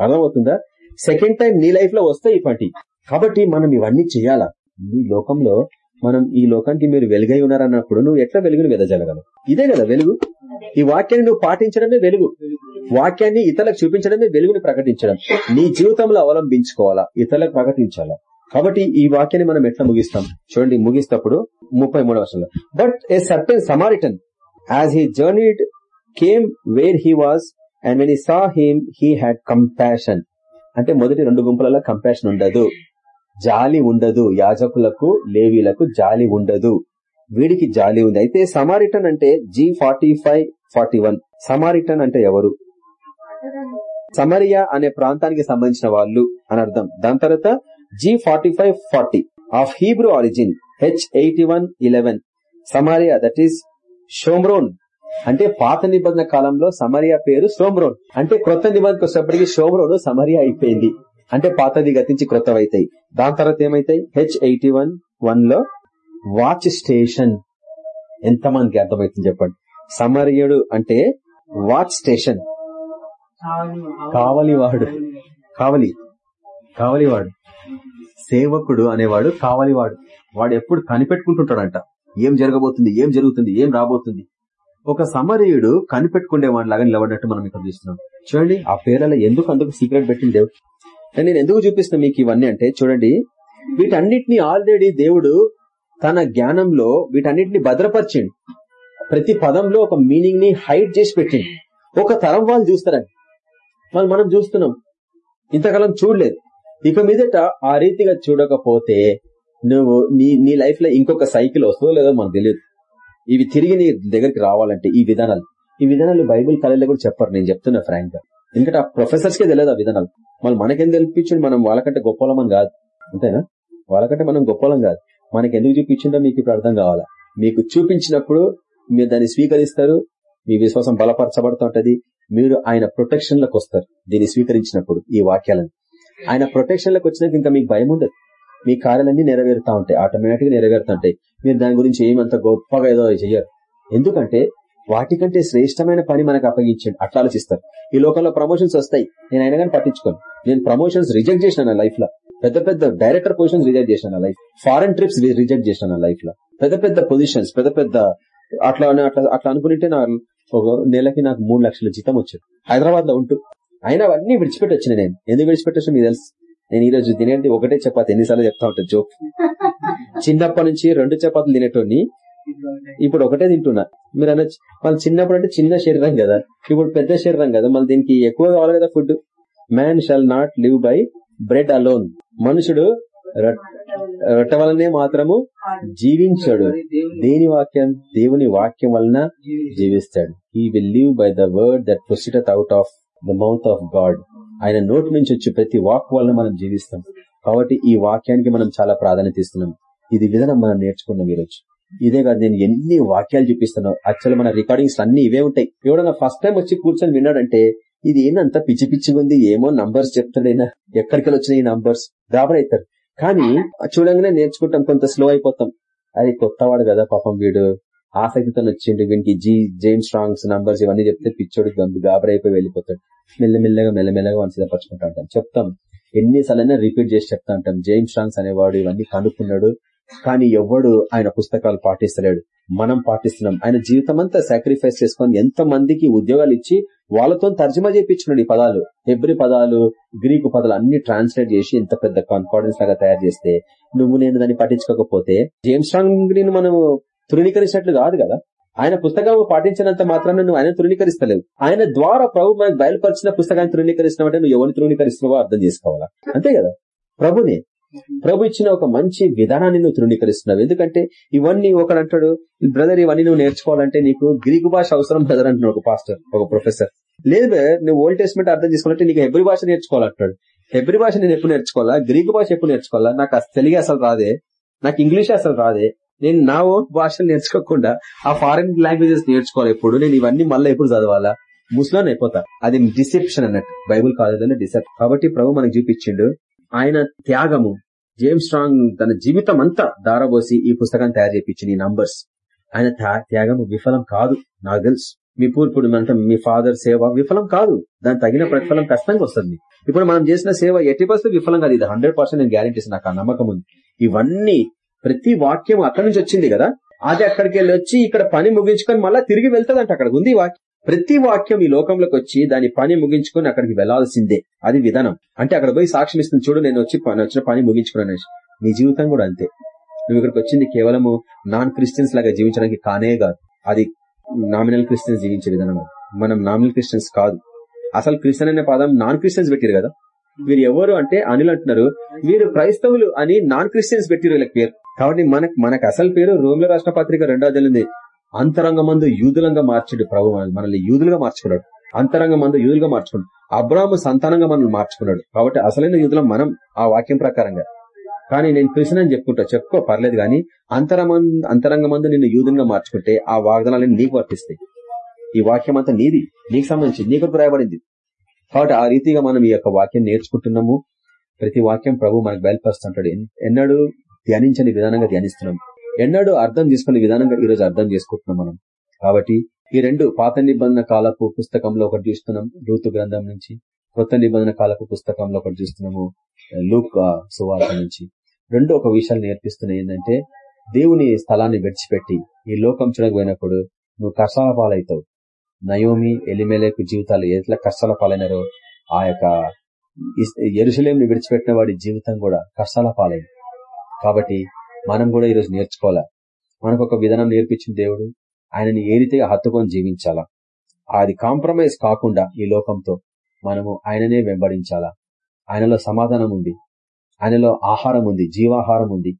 అర్థమవుతుందా? సెకండ్ టైం నీ లైఫ్లో వస్తాయి ఈ కాబట్టి మనం ఇవన్నీ చేయాలా? ఈ లోకంలో మనం ఈ లోకానికి మీరు వెలుగై ఉన్నారన్నప్పుడు నువ్వు ఎట్లా వెలుగును వెదజలగలవు? ఇదే కదా వెలుగు. ఈ వాక్యాన్ని నువ్వు పాటించడమే వెలుగు. వాక్యాన్ని ఇతరులకు చూపించడమే వెలుగుని ప్రకటించడం. నీ జీవితంలో అవలంబించుకోవాలా? ఇతరులకు ప్రకటించాలా? కాబట్టి ఈ వాక్యాన్ని మనం ఎట్లా ముగిస్తాం? చూడండి ముగిస్తప్పుడు ముప్పై మూడవ వర్షంలో but a certain Samaritan as he journeyed came where he was and when he saw him he had compassion అంటే మొదటి రెండు గుంపులలో కంపాషన్ ఉండదు. జాలి ఉండదు. యాజకులకు లేవీలకు జాలి ఉండదు. వీడికి జాలి ఉంది. అయితే సమారిటన్ అంటే G forty five forty one Samaritan అంటే ఎవరు? సమరియా అనే ప్రాంతానికి సంబంధించిన వాళ్ళు అని అర్థం. దాని తర్వాత G forty five forty of Hebrew origin H eighty one eleven Samaria that is Shomron. అంటే పాత నిబంధన కాలంలో సమరియా పేరు సోమ్రోన్ అంటే క్రొత్త నిబంధనకు వచ్చేప్పటికి షోమ్రోన్ సమరియా అయిపోయింది. అంటే పాతది గతించి క్రొత్తవైతాయి. దాని తర్వాత ఏమైతాయి? హెచ్ ఎయిటీ వన్ వన్లో వాచ్ స్టేషన్ ఎంతమందికి అర్థమవుతుంది చెప్పండి. సమరియడు అంటే వాచ్ స్టేషన్ కావలివాడు. కావలి. కావలివాడు. సేవకుడు అనేవాడు కావలివాడు. వాడు ఎప్పుడు కనిపెట్టుకుంటుంటాడంట. ఏం జరగబోతుంది? ఏం జరుగుతుంది? ఏం రాబోతుంది? ఒక సమరయుడు కనిపెట్టుకునే లాగా నిలబడినట్టు మనం ఇక్కడ చూస్తున్నాం. చూడండి ఆ పేర్లలో ఎందుకు అందుకు సీక్రెట్ పెట్టింది నేను ఎందుకు చూపిస్తున్నా మీకు ఇవన్నీ అంటే చూడండి వీటన్నిటిని ఆల్రెడీ దేవుడు తన జ్ఞానంలో వీటన్నిటిని భద్రపరిచిండు. ప్రతి పదంలో ఒక మీనింగ్ని హైడ్ చేసి పెట్టిండు. ఒక తరం వాళ్ళు చూస్తారని వాళ్ళు మనం చూస్తున్నాం. ఇంతకాలం చూడలేదు. ఇక మీదట ఆ రీతిగా చూడకపోతే నువ్వు నీ నీ లైఫ్లో ఇంకొక సైకిల్ వస్తుందో లేదో మనకు తెలియదు. ఇవి తిరిగి నీ దగ్గరికి రావాలంటే ఈ విధానాలు. ఈ విధానాలు బైబుల్ కళలో కూడా చెప్పరు. నేను చెప్తున్నా ఫ్రాంక్గా ఎందుకంటే ఆ ప్రొఫెసర్స్ కే తెలియదు ఆ విధానాలు. మళ్ళీ మనకేం తెలిపించండి? మనం వాళ్ళకంటే గొప్పలమని కాదు. అంతేనా? వాళ్ళకంటే మనం గొప్పలం కాదు. మనకి ఎందుకు చూపించిందో మీకు ఇప్పుడు అర్థం కావాలా? మీకు చూపించినప్పుడు మీరు దాన్ని స్వీకరిస్తారు మీ విశ్వాసం బలపరచబడుతుంటది మీరు ఆయన ప్రొటెక్షన్లకు వస్తారు దీన్ని స్వీకరించినప్పుడు ఈ వాక్యాలను. ఆయన ప్రొటెక్షన్లకు వచ్చినాక ఇంకా మీకు భయం ఉండదు. మీ కార్యాలన్నీ నెరవేరుతా ఉంటాయి ఆటోమేటిక్గా నెరవేరుతుంటాయి మీరు దాని గురించి ఏమంత గొప్పగా ఏదో చెయ్యరు. ఎందుకంటే వాటికంటే శ్రేష్టమైన పని మనకు అప్పగించండి. అట్లా ఆలోచిస్తారు. ఈ లోకంలో ప్రమోషన్స్ వస్తాయి. నేను అయినా కానీ పట్టించుకోను. నేను ప్రమోషన్స్ రిజెక్ట్ చేసిన నా లైఫ్లో. పెద్ద పెద్ద డైరెక్టర్ పొజిషన్స్ రిజెక్ట్ చేసిన నా లైఫ్ ఫారెన్ ట్రిప్స్ రిజెక్ట్ చేసిన నా లైఫ్లో. పెద్ద పెద్ద పొజిషన్స్ పెద్ద పెద్ద అట్లా అట్లా అట్లా అనుకుంటే నా ఒక నెలకి నాకు మూడు లక్షల జీతం వచ్చేది. హైదరాబాద్లో ఉంటూ. అయినా అవన్నీ విడిచిపెట్టి వచ్చిన నేను. ఎందుకు విడిచిపెట్టచ్చు మీకు తెలుసు? నేను ఈ రోజు తినేది ఒకటే చపాతి. ఎన్నిసార్లు చెప్తా ఉంటాను జోక్. చిన్నప్పటి నుంచి రెండు చపాతీలు తినేటోని ఇప్పుడు ఒకటే తింటున్నా. మీరు అనొచ్చు మళ్ళీ చిన్నప్పుడు అంటే చిన్న శరీరం కదా. ఇప్పుడు పెద్ద శరీరం కదా. మళ్ళీ దీనికి ఎక్కువ కావాలి కదా food. Man shall not live by bread alone మనుషుడు రొట్టె వలనే మాత్రము జీవించాడు. దేని వాక్యం? దేవుని వాక్యం వలన జీవిస్తాడు. He will live by the word that proceedeth out of the mouth of God ఆయన నోటి నుంచి వచ్చి ప్రతి వాక్ వలన మనం జీవిస్తాం. కాబట్టి ఈ వాక్యానికి మనం చాలా ప్రాధాన్యత ఇస్తున్నాం. ఇది విధానం మనం నేర్చుకున్నాం ఈరోజు. ఇదే కాదు నేను ఎన్ని వాక్యాలు చూపిస్తాను. యాక్చువల్ మన రికార్డింగ్స్ అన్ని ఇవే ఉంటాయి. ఎవడన్నా ఫస్ట్ టైం వచ్చి కూర్చొని విన్నాడంటే ఇది ఏంటంత పిచ్చి పిచ్చిగా ఉంది ఏమో నంబర్స్ చెప్తాడైనా ఎక్కడికి వచ్చినాయి ఈ నంబర్స్ గాబరైతారు కానీ చూడంగానే నేర్చుకుంటాం కొంత స్లో అయిపోతాం. అది కొత్తవాడు కదా పాపం వీడు. ఆసక్తితో వచ్చిండు వీనికి జీ జేమ్ స్ట్రాంగ్స్ నంబర్స్ ఇవన్నీ చెప్తే పిచ్చోడు గంబు గాబరైపోయి వెళ్ళిపోతాడు. మెల్లమెల్లగా మెల్లమెల్లగా మనం సిద్ధపరచుకుంటా ఉంటాం. చెప్తాం. ఎన్నిసార్లైనా రిపీట్ చేసి చెప్తా ఉంటాం. జేమ్ స్ట్రాంగ్స్ అనేవాడు ఇవన్నీ కనుక్కున్నాడు. కానీ ఎవడు ఆయన పుస్తకాలు పాటిస్తలేడు. మనం పాటిస్తున్నాం. ఆయన జీవితం అంతా సాక్రిఫైస్ చేసుకొని ఎంత మందికి ఉద్యోగాలు ఇచ్చి వాళ్ళతో తర్జమా చేయించున్నాడు ఈ పదాలు. ఎబ్రి పదాలు గ్రీకు పదాలు అన్ని ట్రాన్స్లేట్ చేసి ఇంత పెద్ద కాన్ఫిడెన్స్ లాగా తయారు చేస్తే నువ్వు నేను దాన్ని పట్టించుకోకపోతే జేమ్స్ రాంగ్ని మనం తృణీకరించినట్లు కాదు కదా? ఆయన పుస్తకం పాటించినంత మాత్రాన నువ్వు ఆయన తృణీకరిస్తలేవు. ఆయన ద్వారా ప్రభు మనకు బయలుపరిచిన పుస్తకాన్ని తృణీకరిస్తున్నావంటే నువ్వు ఎవరిని తృణీకరిస్తున్నావో అర్థం చేసుకోవాలా? అంతే కదా? ప్రభుని. ప్రభు ఇచ్చిన ఒక మంచి విధానాన్ని నువ్వు తృణీకరిస్తున్నావు. ఎందుకంటే ఇవన్నీ ఒకడు అంటాడు బ్రదర్ ఇవన్నీ నువ్వు నేర్చుకోవాలంటే నీకు గ్రీకు భాష అవసరం బ్రదర్ అంటున్నా ఒక పాస్టర్ ఒక ప్రొఫెసర్. లేదు నువ్వు ఓల్డ్ టెస్ట్మెంట్ అర్థం చేసుకోవాలంటే నీకు హెబ్రి భాష నేర్చుకోవాలంటాడు హెబ్రి భాష నేను ఎప్పుడు నేర్చుకోవాలా? గ్రీకు భాష ఎప్పుడు నేర్చుకోవాలా? నాకు తెలుగు అసలు రాదే. నాకు ఇంగ్లీష్ అసలు రాదే. నేను నా ఓన్ భాషలు నేర్చుకోకుండా ఆ ఫారిన్ లాంగ్వేజెస్ నేర్చుకోవాలి ఎప్పుడు. నేను ఇవన్నీ మళ్ళీ ఎప్పుడు చదవాలా? ముస్లాన్ అయిపోతా. అది డిసెప్షన్ అన్నట్టు. బైబుల్ కాలేజీలో డిసెప్ కాబట్టి ప్రభు మనకు చూపించిండు ఆయన త్యాగము జేమ్స్ స్ట్రాంగ్ తన జీవితం అంతా దారబోసి ఈ పుస్తకాన్ని తయారు చేయించింది ఈ నంబర్స్ ఆయన త్యాగం విఫలం కాదు నాకు తెలుసు మీ పూర్పుడు అంటే మీ ఫాదర్ సేవ విఫలం కాదు. దాని తగిన ప్రతిఫలం కష్టంగా వస్తుంది. ఇప్పుడు మనం చేసిన సేవ ఎట్టి పరిస్థితి విఫలం కాదు. ఇది హండ్రెడ్ పర్సెంట్ నేను గ్యారెంటీ నాకు ఆ నమ్మకం ఉంది. ఇవన్నీ ప్రతి వాక్యం అక్కడి నుంచి వచ్చింది కదా? అది అక్కడికి వెళ్ళి వచ్చి ఇక్కడ పని ముగించుకొని మళ్ళీ తిరిగి వెళ్తాదంట అక్కడ. ఉంది వాక్యం. ప్రతి వాక్యం ఈ లోకంలోకి వచ్చి దాని పని ముగించుకొని అక్కడికి వెళ్ళాల్సిందే అది విధానం. అంటే అక్కడ పోయి సాక్ష్యం ఇస్తుంది చూడు నేను వచ్చి వచ్చిన పని ముగించుకున్నాను నీ జీవితం కూడా అంతే. నువ్వు ఇక్కడికి వచ్చింది కేవలము నాన్ క్రిస్టియన్స్ లాగా జీవించడానికి కానే కాదు. అది నామినల్ క్రిస్టియన్స్ జీవించే విధానం మనం నామినల్ క్రిస్టియన్స్ కాదు. అసలు క్రిస్టియన్ అనే పదం నాన్ క్రిస్టియన్స్ పెట్టారు కదా. వీరు ఎవరు అంటే అనిల్ అంటున్నారు వీరు క్రైస్తవులు అని నాన్ క్రిస్టియన్స్ పెట్టారు వీళ్ళకి పేరు. కాబట్టి మనకు మనకు అసలు పేరు రోమిల రాష్ట్ర పత్రిక రెండో అధ్యాయం అంతరంగమందు యూదులంగా మార్చడు ప్రభు మనల్ని. యూదులుగా మార్చుకున్నాడు. అంతరంగ మందు యూదులుగా మార్చుకున్నాడు. అబ్రాహ్మ సంతానంగా మనల్ని మార్చుకున్నాడు. కాబట్టి అసలైన యూదులం మనం ఆ వాక్యం ప్రకారంగా. కానీ నేను క్రిస్టియన్ అని చెప్పుకుంటా చెప్పుకో పర్లేదు కానీ అంతరంగ అంతరంగ మందు నిన్ను యూదులుగా మార్చుకుంటే ఆ వాగ్దానాలన్నీ నీకు వర్తిస్తాయి. ఈ వాక్యం అంతా నీది నీకు సంబంధించి నీకు రాయబడింది. కాబట్టి ఆ రీతిగా మనం ఈ యొక్క వాక్యం నేర్చుకుంటున్నాము. ప్రతి వాక్యం ప్రభు మనకు బయలుపరుస్తుంటాడు. ఎన్నడూ ధ్యానించని విధానంగా ధ్యానిస్తున్నాం. ఎన్నడూ అర్థం చేసుకునే విధానంగా ఈ రోజు అర్థం చేసుకుంటున్నాం మనం. కాబట్టి ఈ రెండు పాత నిబంధన కాలపు పుస్తకంలో ఒకటి చూస్తున్నాం రూతు గ్రంథం నుంచి. కొత్త నిబంధన కాలపు పుస్తకంలో ఒకటి చూస్తున్నాము లూక్ సువార్త నుంచి. రెండు ఒక విషయాలు నేర్పిస్తున్నాయి ఏంటంటే దేవుని స్థలాన్ని విడిచిపెట్టి ఈ లోకం చూడకపోయినప్పుడు నువ్వు కష్టాల పాలవుతావు నయోమి ఎలిమెలకు జీవితాలు ఎట్లా కష్టాల పాలైనారో ఆ యొక్క ఎరుసలేంని విడిచిపెట్టిన వాడి జీవితం కూడా కష్టాల పాలైంది. కాబట్టి మనం కూడా ఈరోజు నేర్చుకోవాలా? మనకు ఒక విధానం నేర్పించిన దేవుడు ఆయనని ఏ రీతిగా హత్తుకొని జీవించాలా? అది కాంప్రమైజ్ కాకుండా ఈ లోకంతో మనము ఆయననే వెంబడించాలా? ఆయనలో సమాధానం ఉంది. ఆయనలో ఆహారం ఉంది జీవాహారం ఉంది.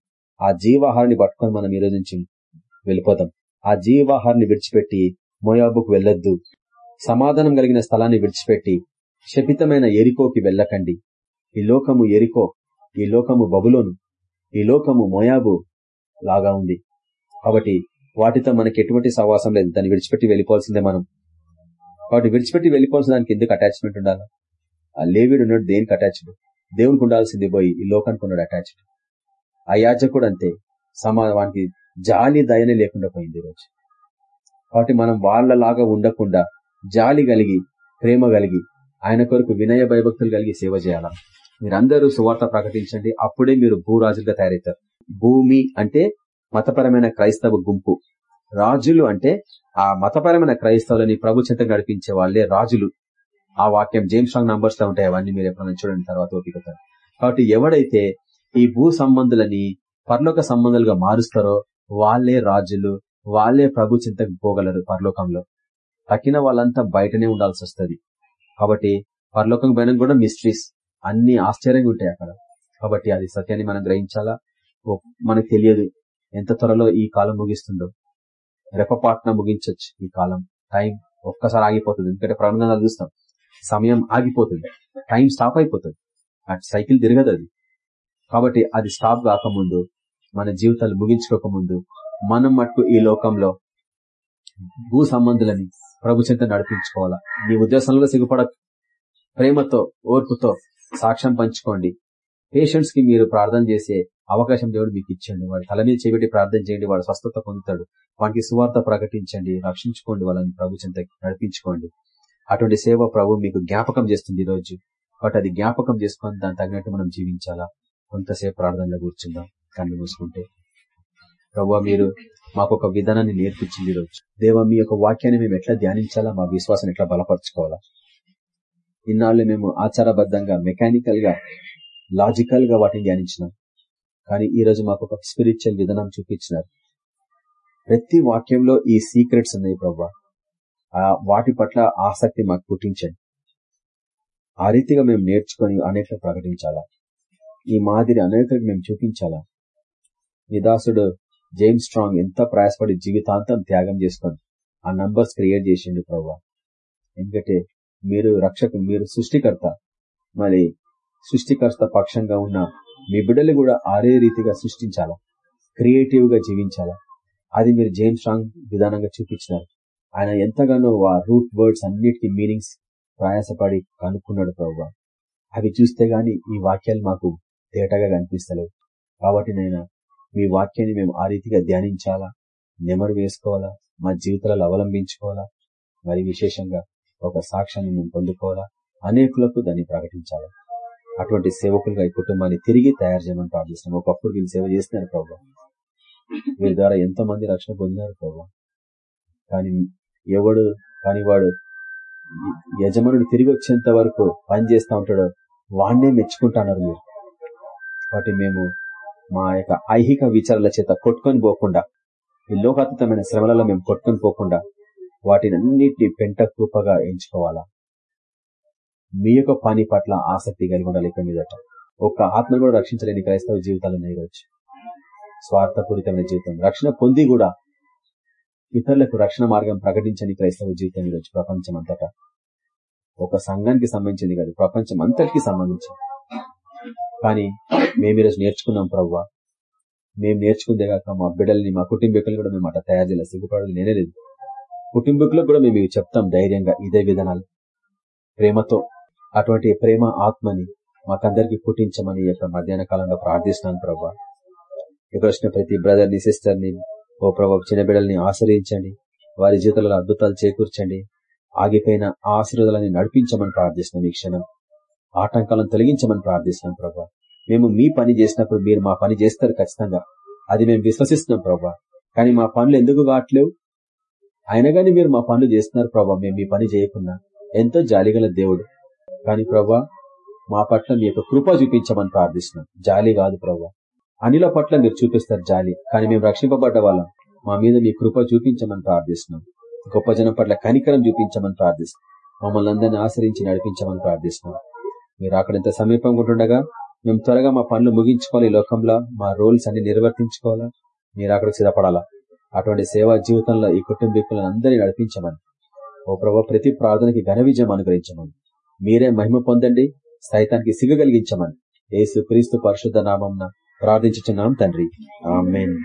ఆ జీవాహారాన్ని పట్టుకొని మనం ఈ రోజు నుంచి వెళ్ళిపోతాం. ఆ జీవాహారాన్ని విడిచిపెట్టి మోయాబుకు వెళ్ళొద్దు. సమాధానం కలిగిన స్థలాన్ని విడిచిపెట్టి శపితమైన ఎరికోకి వెళ్ళకండి. ఈ లోకము ఎరికో ఈ లోకము బబులోను. ఈ లోకము మోయాబు లాగా ఉంది. కాబట్టి వాటితో మనకి ఎటువంటి సహవాసం లేదు. దాన్ని విడిచిపెట్టి వెళ్ళిపోవాల్సిందే మనం. కాబట్టి విడిచిపెట్టి వెళ్ళిపోవాల్సిన దానికి ఎందుకు అటాచ్మెంట్ ఉండాలి? ఆ లేవిడు ఉన్నాడు దేనికి అటాచ్డ్ దేవునికి ఉండాల్సింది పోయి ఈ లోకానికి ఉన్నాడు అటాచ్డ్ ఆ యాజకుడు అంతే. సమాధానానికి జాలి దయనే లేకుండా పోయింది ఈరోజు కాబట్టి మనం వాళ్ళలాగా ఉండకుండా జాలి కలిగి ప్రేమ కలిగి ఆయన కొరకు వినయ భయభక్తులు కలిగి సేవ చేయాలా? మీరందరూ సువార్త ప్రకటించండి. అప్పుడే మీరు భూరాజులుగా తయారవుతారు. భూమి అంటే మతపరమైన క్రైస్తవ గుంపు. రాజులు అంటే ఆ మతపరమైన క్రైస్తవులని ప్రభు చెంత నడిపించే వాళ్ళే రాజులు. ఆ వాక్యం జేమ్స్ రాంగ్ నంబర్స్లో ఉంటాయి. అవన్నీ మీరు ఎప్పుడైనా చూడండి తర్వాత ఓపికతో కాబట్టి ఎవడైతే ఈ భూ సంబంధులని పరలోక సంబంధాలుగా మారుస్తారో వాళ్ళే రాజులు వాళ్ళే ప్రభు చింతకు పోగలరు పరలోకంలో. తక్కిన వాళ్ళంతా బయటనే ఉండాల్సి వస్తది కాబట్టి పరలోకం పైన కూడా మిస్ట్రీస్ అన్ని ఆశ్చర్యంగా ఉంటాయి అక్కడ. కాబట్టి అది సత్యాన్ని మనం గ్రహించాలా? ఓ- మనకు తెలియదు ఎంత త్వరలో ఈ కాలం ముగిస్తుందో. రెపపాట్న ముగించవచ్చు ఈ కాలం. టైం ఒక్కసారి ఆగిపోతుంది. ఎందుకంటే ప్రాణంగా చూస్తాం. సమయం ఆగిపోతుంది. టైం స్టాప్ అయిపోతుంది. అటు సైకిల్ తిరగదు అది. కాబట్టి అది స్టాప్ కాకముందు మన జీవితాలు ముగించుకోకముందు మనం మటుకు ఈ లోకంలో భూ సంబంధులని ప్రభు చెంత నడిపించుకోవాలా? నీ ఉద్దేశంలో సిగ్గుపడ ప్రేమతో ఓర్పుతో సాక్ష్యం పంచుకోండి. పేషెంట్స్కి మీరు ప్రార్థన చేసే అవకాశం దేవుడు మీకు ఇచ్చండి. వాడు తల మీద చేపెట్టి ప్రార్థన చేయండి. వాడు స్వస్థత పొందుతాడు. వానికి సువార్త ప్రకటించండి. రక్షించుకోండి వాళ్ళని ప్రభు చెంత నడిపించుకోండి. అటువంటి సేవ ప్రభు మీకు జ్ఞాపకం చేస్తుంది ఈరోజు. రోజు కాబట్టి అది జ్ఞాపకం చేసుకొని దాని తగినట్టు మనం జీవించాలా? కొంతసేపు ప్రార్థనలో కూర్చుందాం. కళ్ళు మూసుకుంటే. ప్రభు మీరు మాకు ఒక విధానాన్ని నేర్పించింది ఈరోజు. రోజు దేవ మీ యొక్క వాక్యాన్ని మేము ఎట్లా ధ్యానించాలా? మా విశ్వాసం ఎట్లా బలపరచుకోవాలా? ఇన్నాళ్ళు మేము ఆచారబద్ధంగా మెకానికల్గా లాజికల్గా వాటిని ధ్యానించినాం. కానీ ఈ రోజు మాకు ఒక స్పిరిచువల్ విధానం చూపించినారు. ప్రతి వాక్యంలో ఈ సీక్రెట్స్ ఉన్నాయి ప్రభా. ఆ వాటి పట్ల ఆసక్తి మాకు పుట్టించండి. ఆ రీతిగా మేము నేర్చుకొని అనేకలకు ప్రకటించాలా? ఈ మాదిరి అనేకలకు మేము చూపించాలా? నిదాసుడు జేమ్స్ స్ట్రాంగ్ ఎంత ప్రయాసపడి జీవితాంతం త్యాగం చేసుకొని ఆ నంబర్స్ క్రియేట్ చేసిండు ప్రభా. ఎందుకంటే మీరు రక్షకు మీరు సృష్టికర్త. మరి సృష్టికర్త పక్షంగా ఉన్న మీ బిడ్డలు కూడా ఆరే రీతిగా సృష్టించాలా? క్రియేటివ్గా జీవించాలా? అది మీరు జేమ్స్ స్ట్రాంగ్ విధానంగా చూపించినారు. ఆయన ఎంతగానో ఆ రూట్ వర్డ్స్ అన్నిటికీ మీనింగ్స్ ప్రయాసపడి కనుక్కున్నాడు ప్రభు. అవి చూస్తే గాని ఈ వాక్యాలు మాకు తేటగా కనిపిస్తలేవు. కాబట్టి నైనా మీ వాక్యాన్ని మేము ఆ రీతిగా ధ్యానించాలా? నెమరు వేసుకోవాలా? మా జీవితాలలో అవలంబించుకోవాలా? మరి విశేషంగా ఒక సాక్ష్యాన్ని మేము పొందుకోవాలా? అనేకులకు దాన్ని ప్రకటించాలా? అటువంటి సేవకులుగా ఈ కుటుంబాన్ని తిరిగి తయారు చేయమని ప్రార్థిస్తున్నాం ఒకప్పుడు వీళ్ళు సేవ చేస్తున్నారు ప్రభావ వీరి ద్వారా ఎంతో మంది రక్షణ పొందినారు ప్రభావ కానీ ఎవడు కానీ వాడు యజమానుడు తిరిగి వచ్చేంత వరకు పని చేస్తా ఉంటాడో వాడినే మెచ్చుకుంటున్నారు మీరు. కాబట్టి మేము మా యొక్క ఐహిక విచారాల చేత కొట్టుకొని పోకుండా ఈ లోకాతీతమైన శ్రమలలో మేము కొట్టుకొని పోకుండా వాటిని అన్నింటినీ పెంట కూపగా ఎంచుకోవాలా? మీ యొక్క పని పట్ల ఆసక్తి కలిగి ఉండాలి ఇక మీదట. ఒక్క ఆత్మ కూడా రక్షించలేని క్రైస్తవ జీవితాలు ఉన్నాయి స్వార్థపూరితమైన జీవితం రక్షణ పొంది కూడా ఇతరులకు రక్షణ మార్గం ప్రకటించని క్రైస్తవ జీవితం ఈరోజు ప్రపంచం అంతటా ఒక సంఘానికి సంబంధించింది కాదు ప్రపంచం అంతటికి సంబంధించింది. కానీ మేము ఈరోజు నేర్చుకున్నాం ప్రవ్వా. మేము నేర్చుకుందే కాక మా బిడ్డల్ని మా కుటుంబీకులు కూడా మేము అట్లా తయారు చేయాలి. సిగ్గుపడాలి నేనే లేదు. కుటుంబీకులకు కూడా మేము ఇవి చెప్తాం ధైర్యంగా ఇదే విధానాలు. ప్రేమతో అటువంటి ప్రేమ ఆత్మని మాకందరికి పుట్టించమని యొక్క మధ్యాహ్న కాలంలో ప్రార్థిస్తున్నాను ప్రభా. ఇక్కడ వచ్చిన ప్రతి బ్రదర్ని సిస్టర్ని ఓ ప్రభా చిన్న బిడ్డల్ని ఆశ్రయించండి. వారి జీవితంలో అద్భుతాలు చేకూర్చండి. ఆగిపోయిన ఆ ఆశీర్వాదాలని నడిపించమని ప్రార్థిస్తున్నాం ఈ క్షణం. ఆటంకాలను తొలగించమని ప్రార్థిస్తున్నాం ప్రభా. మేము మీ పని చేసినప్పుడు మీరు మా పని చేస్తారు ఖచ్చితంగా. అది మేము విశ్వసిస్తున్నాం ప్రభా. కానీ మా పనులు ఎందుకు కావట్లేవు? అయినా కానీ మీరు మా పనులు చేస్తున్నారు ప్రభా మేము మీ పని చేయకున్నా ఎంతో జాలిగల దేవుడు. కానీ ప్రభా మా పట్ల మీ యొక్క కృప చూపించమని ప్రార్థిస్తున్నాం. జాలి కాదు ప్రభా. అనిల పట్ల మీరు చూపిస్తారు జాలి కానీ మేము రక్షింపబడ్డ వాళ్ళం. మా మీద మీ కృప చూపించమని ప్రార్థిస్తున్నాం. గొప్ప జనం పట్ల కనికరం చూపించమని ప్రార్థిస్తున్నాం. మమ్మల్ని అందరినీ ఆశ్రయించి నడిపించమని ప్రార్థిస్తున్నాం. మీరు అక్కడ ఎంత సమీపంగా ఉంటుండగా మేము త్వరగా మా పనులు ముగించుకోవాలి ఈ లోకంలో. మా రోల్స్ అన్ని నిర్వర్తించుకోవాలా? మీరు అక్కడ సిద్ధపడాలా అటువంటి సేవా జీవితంలో ఈ కుటుంబీకులను అందరినీ నడిపించమని. ఓ ప్రభా ప్రతి ప్రార్థనకి ఘన విజయం అనుగ్రహించమని. మీరే మహిమ పొందండి సైతానికి సిగ్గు కలిగించమని. ఏసు క్రీస్తు పరిశుద్ధ నామం ప్రార్థించున్నాం తండ్రి. ఆమెన్.